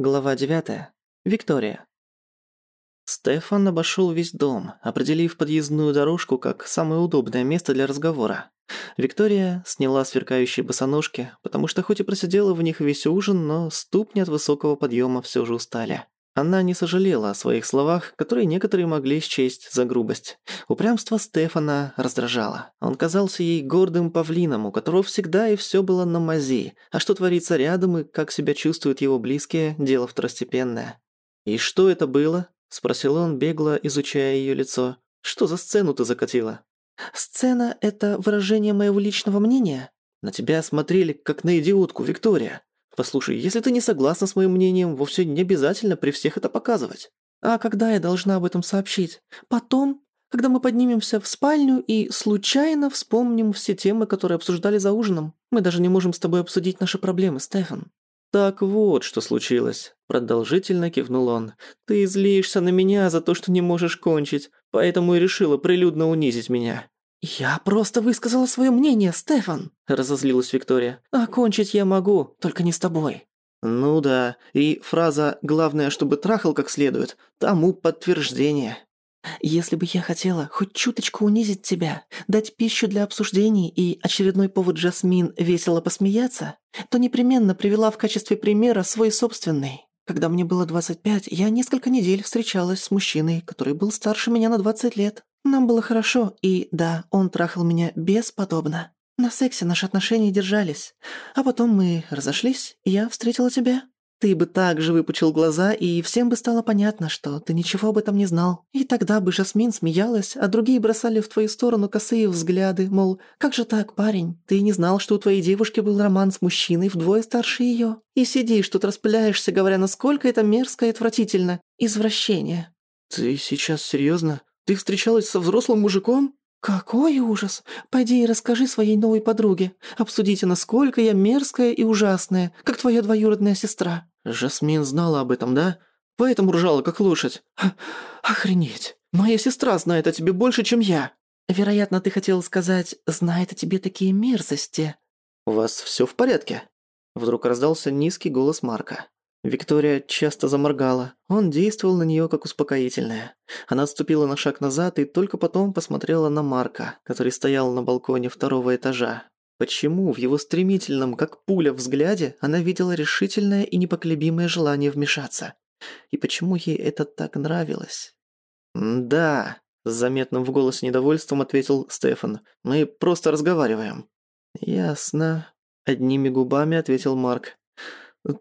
Глава 9. Виктория. Стефан обошёл весь дом, определив подъездную дорожку как самое удобное место для разговора. Виктория сняла сверкающие босоножки, потому что хоть и просидела в них весь ужин, но ступни от высокого подъёма всё же устали. Она не сожалела о своих словах, которые некоторые могли счесть за грубость. Упрямство Стефана раздражало. Он казался ей гордым павлином, у которого всегда и всё было на мази, а что творится рядом и как себя чувствуют его близкие – дело второстепенное. «И что это было?» – спросил он, бегло изучая её лицо. «Что за сцену ты закатила?» «Сцена – это выражение моего личного мнения?» «На тебя смотрели, как на идиотку, Виктория. Послушай, если ты не согласна с моим мнением, вовсе не обязательно при всех это показывать. А когда я должна об этом сообщить? Потом, когда мы поднимемся в спальню и случайно вспомним все темы, которые обсуждали за ужином. Мы даже не можем с тобой обсудить наши проблемы, Стефан. «Так вот, что случилось», – продолжительно кивнул он. «Ты злишься на меня за то, что не можешь кончить, поэтому и решила прилюдно унизить меня. «Я просто высказала свое мнение, Стефан», – разозлилась Виктория. «Окончить я могу, только не с тобой». «Ну да, и фраза «главное, чтобы трахал как следует» тому подтверждение». «Если бы я хотела хоть чуточку унизить тебя, дать пищу для обсуждений и очередной повод Джасмин весело посмеяться, то непременно привела в качестве примера свой собственный. Когда мне было 25, я несколько недель встречалась с мужчиной, который был старше меня на 20 лет. Нам было хорошо, и да, он трахал меня бесподобно. На сексе наши отношения держались. А потом мы разошлись, и я встретила тебя. Ты бы также выпучил глаза, и всем бы стало понятно, что ты ничего об этом не знал. И тогда бы Жасмин смеялась, а другие бросали в твою сторону косые взгляды, мол, как же так, парень? Ты не знал, что у твоей девушки был роман с мужчиной вдвое старше её? И сидишь тут распыляешься, говоря, насколько это мерзко и отвратительно. Извращение. Ты сейчас серьёзно? Ты встречалась со взрослым мужиком?» «Какой ужас! Пойди и расскажи своей новой подруге. Обсудите, насколько я мерзкая и ужасная, как твоя двоюродная сестра». Жасмин знала об этом, да? Поэтому ржала, как лошадь. Охренеть! Моя сестра знает о тебе больше, чем я. Вероятно, ты хотел сказать, знает о тебе такие мерзости. У вас все в порядке? Вдруг раздался низкий голос Марка. Виктория часто заморгала. Он действовал на нее как успокоительное. Она отступила на шаг назад и только потом посмотрела на Марка, который стоял на балконе второго этажа. Почему в его стремительном, как пуля, взгляде она видела решительное и непоколебимое желание вмешаться? И почему ей это так нравилось? «Да», – с заметным в голосе недовольством ответил Стефан. «Мы просто разговариваем». «Ясно», – одними губами ответил Марк.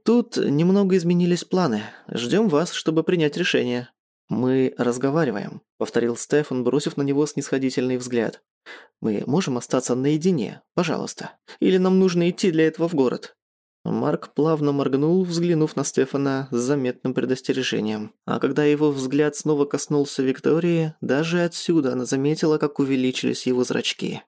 «Тут немного изменились планы. Ждем вас, чтобы принять решение». «Мы разговариваем», — повторил Стефан, бросив на него снисходительный взгляд. «Мы можем остаться наедине, пожалуйста. Или нам нужно идти для этого в город?» Марк плавно моргнул, взглянув на Стефана с заметным предостережением. А когда его взгляд снова коснулся Виктории, даже отсюда она заметила, как увеличились его зрачки.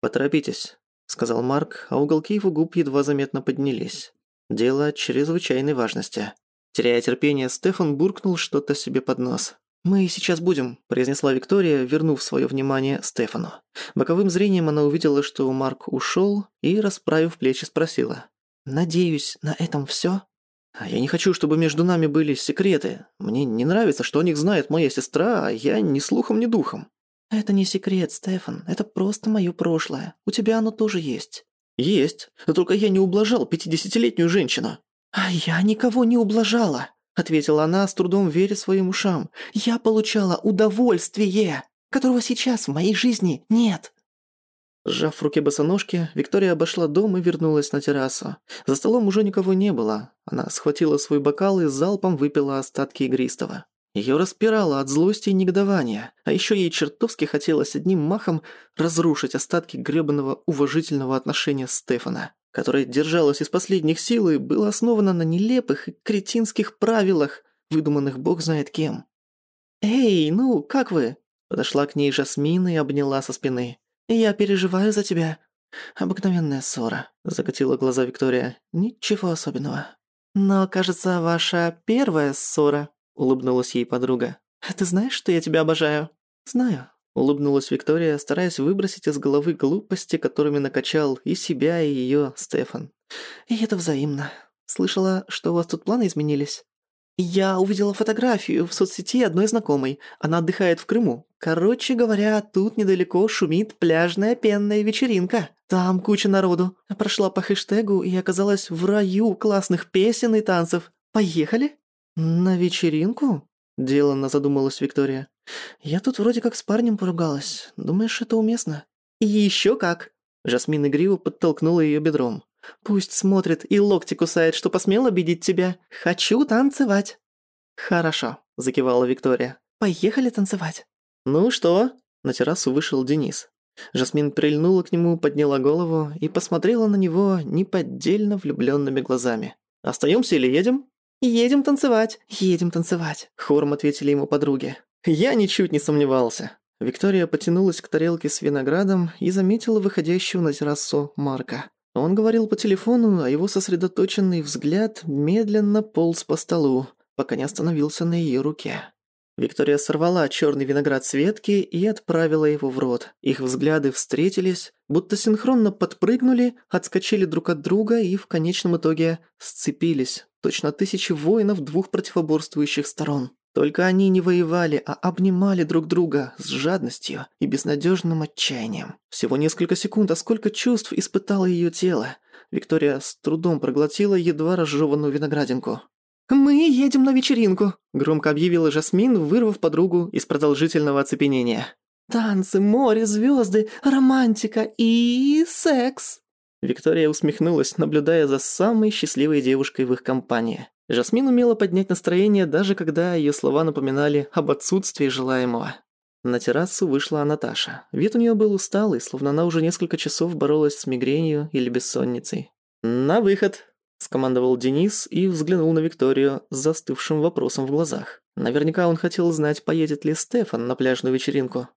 «Поторопитесь», — сказал Марк, а уголки его губ едва заметно поднялись. Дело чрезвычайной важности. Теряя терпение, Стефан буркнул что-то себе под нос. «Мы сейчас будем», – произнесла Виктория, вернув свое внимание Стефану. Боковым зрением она увидела, что Марк ушел, и, расправив плечи, спросила. «Надеюсь, на этом все? «А я не хочу, чтобы между нами были секреты. Мне не нравится, что о них знает моя сестра, а я ни слухом, ни духом». «Это не секрет, Стефан. Это просто мое прошлое. У тебя оно тоже есть. «Есть. Только я не ублажал пятидесятилетнюю женщину». «А я никого не ублажала», — ответила она, с трудом веря своим ушам. «Я получала удовольствие, которого сейчас в моей жизни нет». Сжав в руке босоножки, Виктория обошла дом и вернулась на террасу. За столом уже никого не было. Она схватила свой бокал и залпом выпила остатки игристого. Её распирало от злости и негодования, а ещё ей чертовски хотелось одним махом разрушить остатки грёбаного уважительного отношения Стефана, которое держалось из последних сил и было основано на нелепых и кретинских правилах, выдуманных бог знает кем. «Эй, ну, как вы?» Подошла к ней Жасмин и обняла со спины. «Я переживаю за тебя». «Обыкновенная ссора», — закатила глаза Виктория. «Ничего особенного». «Но, кажется, ваша первая ссора», улыбнулась ей подруга. «Ты знаешь, что я тебя обожаю?» «Знаю», — улыбнулась Виктория, стараясь выбросить из головы глупости, которыми накачал и себя, и её Стефан. «И это взаимно. Слышала, что у вас тут планы изменились?» Я увидела фотографию в соцсети одной знакомой. Она отдыхает в Крыму. Короче говоря, тут недалеко шумит пляжная пенная вечеринка. Там куча народу. Прошла по хэштегу и оказалась в раю классных песен и танцев. Поехали? На вечеринку? Деланно задумалась Виктория. Я тут вроде как с парнем поругалась. Думаешь, это уместно? Еще как. Жасмин игриво подтолкнула ее бедром. Пусть смотрит и локти кусает, что посмел обидеть тебя. Хочу танцевать». «Хорошо», – закивала Виктория. «Поехали танцевать». «Ну что?» – на террасу вышел Денис. Жасмин прильнула к нему, подняла голову и посмотрела на него неподдельно влюбленными глазами. «Остаемся или едем?» «Едем танцевать, едем танцевать», – хором ответили ему подруги. Я ничуть не сомневался. Виктория потянулась к тарелке с виноградом и заметила выходящего на террасу Марка. Он говорил по телефону, а его сосредоточенный взгляд медленно полз по столу, пока не остановился на ее руке. Виктория сорвала черный виноград с ветки и отправила его в рот. Их взгляды встретились, будто синхронно подпрыгнули, отскочили друг от друга и в конечном итоге сцепились, точно тысячи воинов двух противоборствующих сторон. Только они не воевали, а обнимали друг друга с жадностью и безнадежным отчаянием. Всего несколько секунд, а сколько чувств испытало ее тело. Виктория с трудом проглотила едва разжеванную виноградинку. «Мы едем на вечеринку», – громко объявила Жасмин, вырвав подругу из продолжительного оцепенения. «Танцы, море, звезды, романтика и секс». Виктория усмехнулась, наблюдая за самой счастливой девушкой в их компании. Жасмин умела поднять настроение, даже когда ее слова напоминали об отсутствии желаемого. На террасу вышла Наташа. Вид у нее был усталый, словно она уже несколько часов боролась с мигренью или бессонницей. «На выход!» – скомандовал Денис и взглянул на Викторию с застывшим вопросом в глазах. Наверняка он хотел знать, поедет ли Стефан на пляжную вечеринку.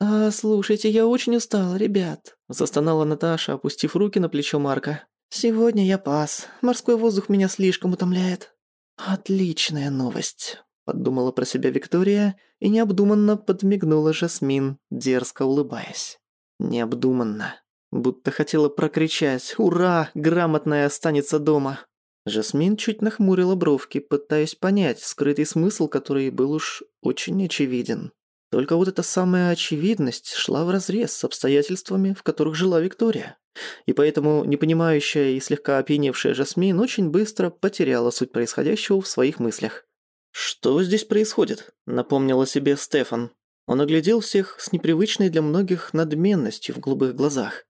«А, слушайте, я очень устала, ребят», – застонала Наташа, опустив руки на плечо Марка. «Сегодня я пас. Морской воздух меня слишком утомляет». «Отличная новость», – подумала про себя Виктория и необдуманно подмигнула Жасмин, дерзко улыбаясь. Необдуманно. Будто хотела прокричать «Ура! Грамотная останется дома!» Жасмин чуть нахмурила бровки, пытаясь понять скрытый смысл, который был уж очень очевиден. Только вот эта самая очевидность шла вразрез с обстоятельствами, в которых жила Виктория. И поэтому непонимающая и слегка опьяневшая Жасмин очень быстро потеряла суть происходящего в своих мыслях. «Что здесь происходит?» – напомнила себе Стефан. Он оглядел всех с непривычной для многих надменностью в голубых глазах.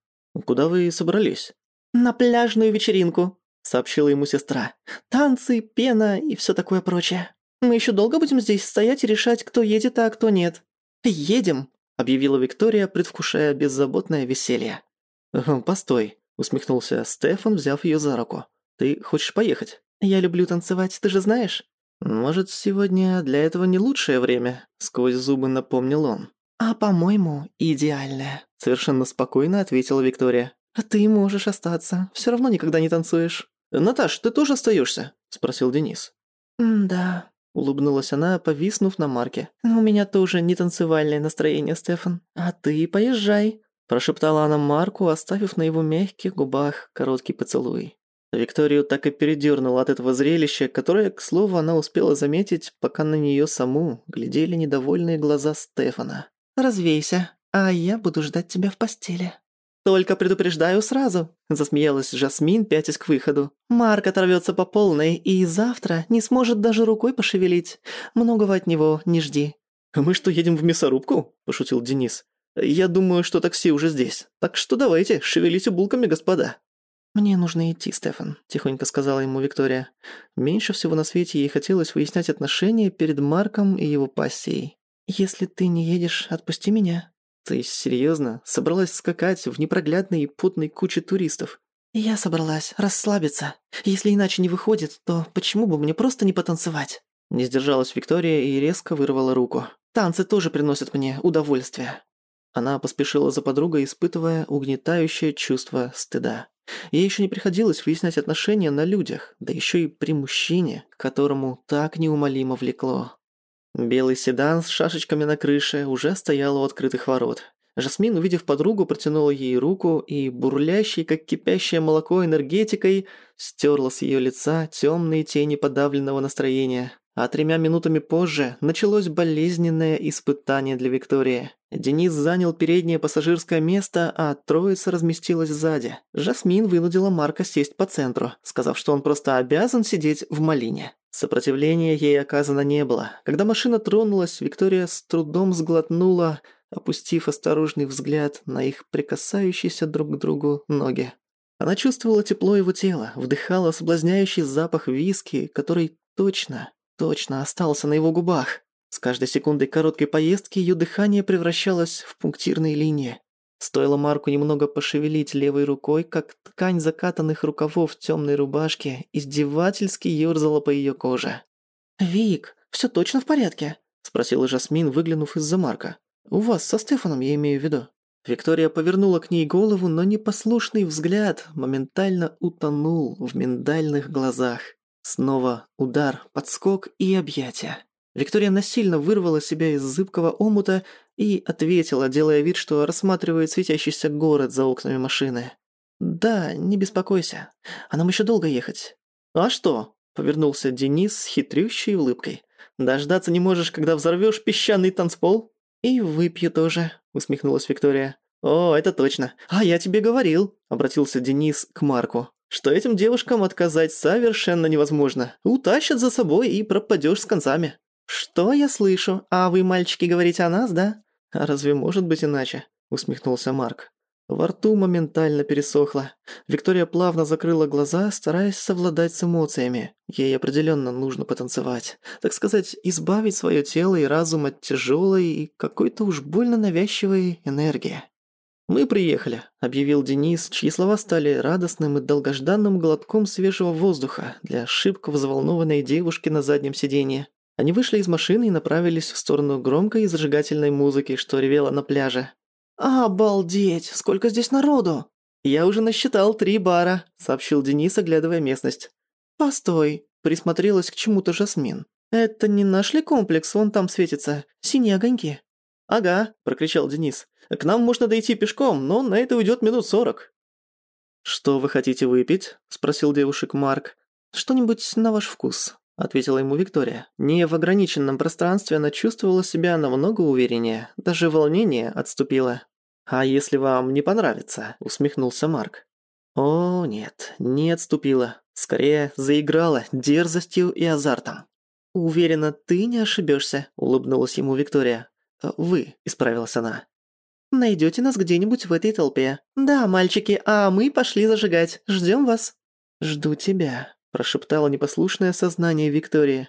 «Куда вы собрались?» «На пляжную вечеринку», – сообщила ему сестра. «Танцы, пена и все такое прочее. Мы еще долго будем здесь стоять и решать, кто едет, а кто нет». «Едем», — объявила Виктория, предвкушая беззаботное веселье. «Постой», — усмехнулся Стефан, взяв ее за руку. «Ты хочешь поехать?» «Я люблю танцевать, ты же знаешь?» «Может, сегодня для этого не лучшее время?» — сквозь зубы напомнил он. «А, по-моему, идеальное», — совершенно спокойно ответила Виктория. «А ты можешь остаться, все равно никогда не танцуешь». «Наташ, ты тоже остаешься? спросил Денис. «Да», Улыбнулась она, повиснув на Марке. «У меня тоже не танцевальное настроение, Стефан. А ты поезжай», – прошептала она Марку, оставив на его мягких губах короткий поцелуй. Викторию так и передёрнуло от этого зрелища, которое, к слову, она успела заметить, пока на неё саму глядели недовольные глаза Стефана. «Развейся, а я буду ждать тебя в постели». «Только предупреждаю сразу», – засмеялась Жасмин, пятясь к выходу. «Марк оторвется по полной и завтра не сможет даже рукой пошевелить. Многого от него не жди». «Мы что, едем в мясорубку?» – пошутил Денис. «Я думаю, что такси уже здесь. Так что давайте, шевелите булками, господа». «Мне нужно идти, Стефан», – тихонько сказала ему Виктория. Меньше всего на свете ей хотелось выяснять отношения перед Марком и его пассией. «Если ты не едешь, отпусти меня», «Ты серьезно? Собралась скакать в непроглядной и потной куче туристов?» «Я собралась расслабиться. Если иначе не выходит, то почему бы мне просто не потанцевать?» Не сдержалась Виктория и резко вырвала руку. «Танцы тоже приносят мне удовольствие». Она поспешила за подругой, испытывая угнетающее чувство стыда. Ей еще не приходилось выяснять отношения на людях, да еще и при мужчине, к которому так неумолимо влекло. Белый седан с шашечками на крыше уже стоял у открытых ворот. Жасмин, увидев подругу, протянула ей руку и, бурлящей, как кипящее молоко энергетикой, стерла с ее лица темные тени подавленного настроения. А тремя минутами позже началось болезненное испытание для Виктории. Денис занял переднее пассажирское место, а троица разместилась сзади. Жасмин вынудила Марка сесть по центру, сказав, что он просто обязан сидеть в малине. Сопротивления ей оказано не было. Когда машина тронулась, Виктория с трудом сглотнула, опустив осторожный взгляд на их прикасающиеся друг к другу ноги. Она чувствовала тепло его тела, вдыхала соблазняющий запах виски, который точно, точно остался на его губах. С каждой секундой короткой поездки ее дыхание превращалось в пунктирные линии. Стоило Марку немного пошевелить левой рукой, как ткань закатанных рукавов темной рубашки издевательски ёрзала по ее коже. «Вик, все точно в порядке?» – спросила Жасмин, выглянув из-за Марка. «У вас со Стефаном, я имею в виду». Виктория повернула к ней голову, но непослушный взгляд моментально утонул в миндальных глазах. Снова удар, подскок и объятия. Виктория насильно вырвала себя из зыбкого омута и ответила, делая вид, что рассматривает светящийся город за окнами машины. «Да, не беспокойся. А нам еще долго ехать». «А что?» — повернулся Денис с хитрющей улыбкой. «Дождаться не можешь, когда взорвешь песчаный танцпол?» «И выпью тоже», — усмехнулась Виктория. «О, это точно. А я тебе говорил», — обратился Денис к Марку, «что этим девушкам отказать совершенно невозможно. Утащат за собой и пропадешь с концами». «Что я слышу? А вы, мальчики, говорите о нас, да?» «А разве может быть иначе?» — усмехнулся Марк. Во рту моментально пересохло. Виктория плавно закрыла глаза, стараясь совладать с эмоциями. Ей определенно нужно потанцевать. Так сказать, избавить свое тело и разум от тяжелой и какой-то уж больно навязчивой энергии. «Мы приехали», — объявил Денис, чьи слова стали радостным и долгожданным глотком свежего воздуха для шибко взволнованной девушки на заднем сиденье. Они вышли из машины и направились в сторону громкой и зажигательной музыки, что ревела на пляже. «Обалдеть! Сколько здесь народу!» «Я уже насчитал три бара», — сообщил Денис, оглядывая местность. «Постой», — присмотрелась к чему-то Жасмин. «Это не наш ли комплекс? Вон там светится. Синие огоньки». «Ага», — прокричал Денис. «К нам можно дойти пешком, но на это уйдет минут сорок». «Что вы хотите выпить?» — спросил девушек Марк. «Что-нибудь на ваш вкус», — ответила ему Виктория. Не в ограниченном пространстве она чувствовала себя намного увереннее, даже волнение отступило. «А если вам не понравится?» – усмехнулся Марк. «О, нет, не отступила. Скорее, заиграла дерзостью и азартом». «Уверена, ты не ошибешься, улыбнулась ему Виктория. «Вы», – исправилась она. Найдете нас где-нибудь в этой толпе. Да, мальчики, а мы пошли зажигать. Ждем вас». «Жду тебя», прошептало непослушное сознание Виктории.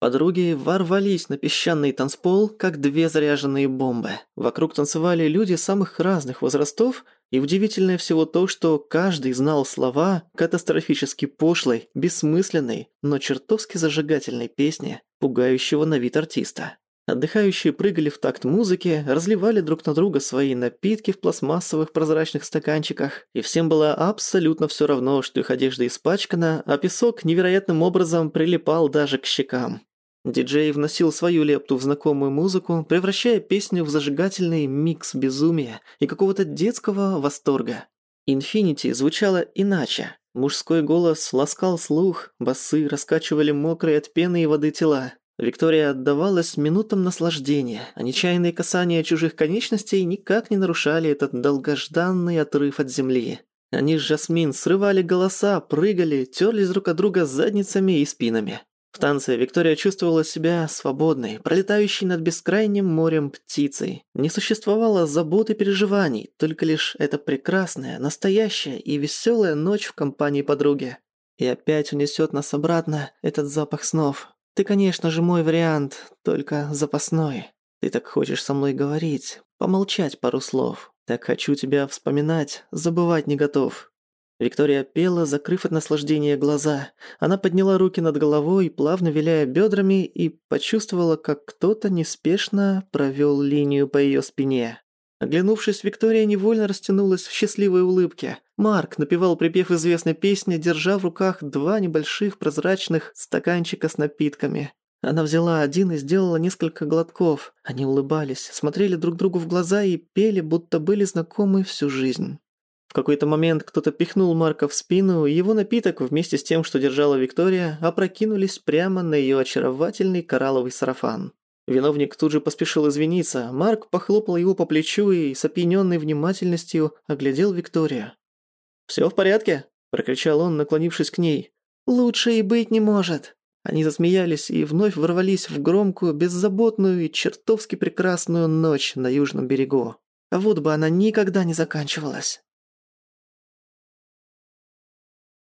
Подруги ворвались на песчаный танцпол, как две заряженные бомбы. Вокруг танцевали люди самых разных возрастов, и удивительное всего то, что каждый знал слова катастрофически пошлой, бессмысленной, но чертовски зажигательной песни, пугающего на вид артиста. Отдыхающие прыгали в такт музыки, разливали друг на друга свои напитки в пластмассовых прозрачных стаканчиках, и всем было абсолютно все равно, что их одежда испачкана, а песок невероятным образом прилипал даже к щекам. Диджей вносил свою лепту в знакомую музыку, превращая песню в зажигательный микс безумия и какого-то детского восторга. «Инфинити» звучало иначе. Мужской голос ласкал слух, басы раскачивали мокрые от пены и воды тела. Виктория отдавалась минутам наслаждения, а нечаянные касания чужих конечностей никак не нарушали этот долгожданный отрыв от земли. Они с Жасмин срывали голоса, прыгали, терлись друг от друга задницами и спинами. В танце Виктория чувствовала себя свободной, пролетающей над бескрайним морем птицей. Не существовало забот и переживаний, только лишь эта прекрасная, настоящая и веселая ночь в компании подруги. И опять унесет нас обратно этот запах снов, ты, конечно же, мой вариант, только запасной. Ты так хочешь со мной говорить, помолчать пару слов. Так хочу тебя вспоминать, забывать не готов. Виктория пела, закрыв от наслаждения глаза. Она подняла руки над головой, плавно виляя бедрами, и почувствовала, как кто-то неспешно провел линию по ее спине. Оглянувшись, Виктория невольно растянулась в счастливой улыбке. Марк напевал припев известной песни, держа в руках два небольших прозрачных стаканчика с напитками. Она взяла один и сделала несколько глотков. Они улыбались, смотрели друг другу в глаза и пели, будто были знакомы всю жизнь. В какой-то момент кто-то пихнул Марка в спину, и его напиток вместе с тем, что держала Виктория, опрокинулись прямо на ее очаровательный коралловый сарафан. Виновник тут же поспешил извиниться, Марк похлопал его по плечу и с опьянённой внимательностью оглядел Викторию. «Всё в порядке?» – прокричал он, наклонившись к ней. «Лучше и быть не может!» Они засмеялись и вновь ворвались в громкую, беззаботную и чертовски прекрасную ночь на южном берегу. Вот бы она никогда не заканчивалась.